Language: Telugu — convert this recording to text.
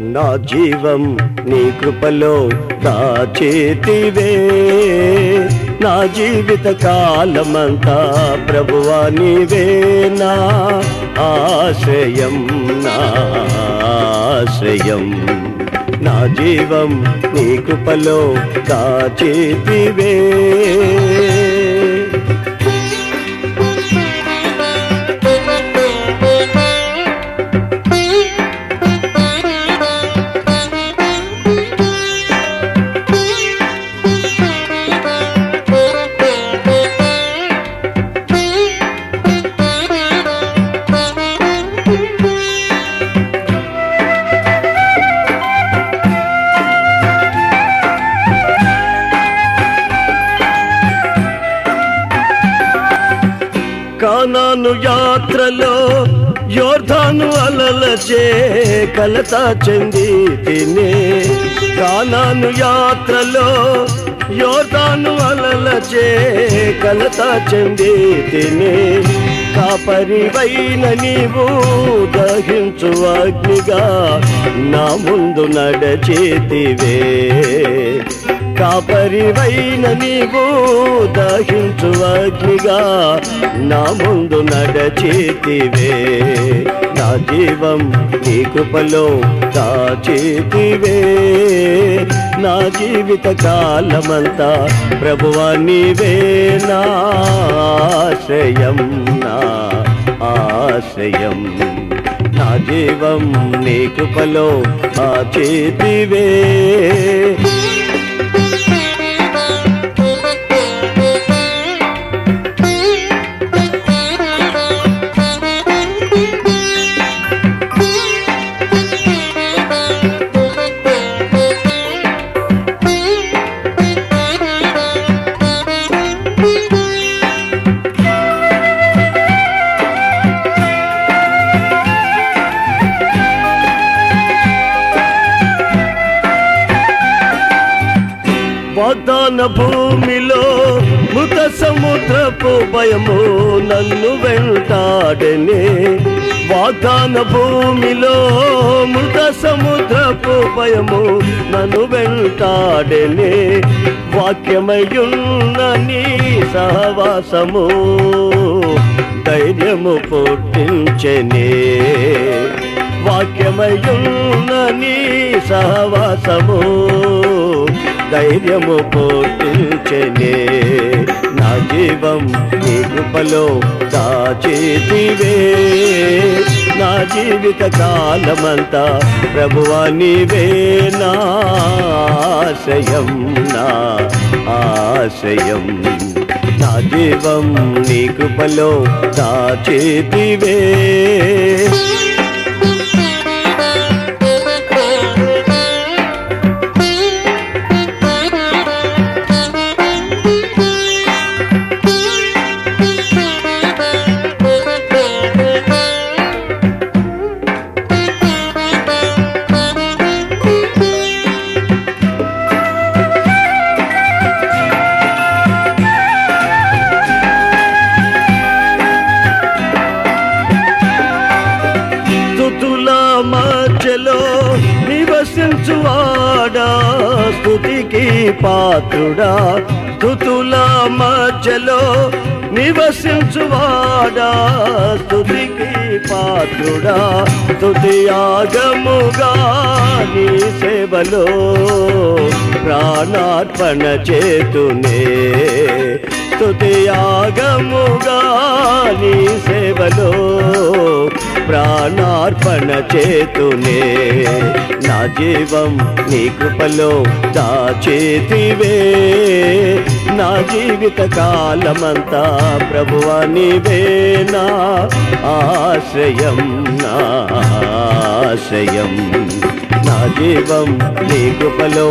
నా జీవం నీ కృపలో దాచేతివే నా జీవిత కాలమంతా ప్రభువా నీవేనా ఆశ్రయం నా ఆశ్రయం. నా జీవం నీ కృపలో దాచేతివే కానాను యాత్రలో యోర్ధాను అలలచే కలత చెంది తినే. కానాను యాత్రలో యోర్ధాను అలలచే కలత చెంది తినే. కాపరివైన నీవు దహించు అగ్నిగా నా ముందు నడచేతివే. కాపరివైన నీవు దహించు అగ్నిగా నా ముందు నడచేతివే. నా జీవం నీ కృపలో దాచేతివే. నా జీవిత కాలమంతా ప్రభువా నీవే. నా ఆశ్రయం నా ఆశ్రయం. నా జీవం నీ కృపలో దాచేతివే. పాతాన భూమిలో మృత సముద్రపు భయము నన్ను వెంటాడనే. వాగ్దాన భూమిలో మృత సముద్రపు భయము నన్ను వెంటాడనే. వాక్యమయున్న నీ సహవాసము ధైర్యము పుట్టించనే. వాక్యమయున్న నీ సహవాసము ధైర్యము పుట్టించనే నా జీవం నీ కృపలో దాచేదివే నా జీవిత కాలమంతా ప్రభువా నీవే. నా ఆశయం నా ఆశయం నా జీవం నీ కృపలో దాచేదివే స్థుతికి పాత్రుడా స్థుతుల మధ్యలో నివసించువాడా. స్థుతికి పాత్రుడా స్థుతి ఆగముగా నీ సేవలో ప్రాణార్పణ చేతునే. స్థుతి ఆగముగా నీ సేవలో ప్రాణార్పణ చేతునే నా జీవం నీ కృపలో దాచేతివే. నా జీవిత కాలమంతా ప్రభువా నీవే ఆశ్రయం నా ఆశ్రయం. నా జీవం నీ కృపలో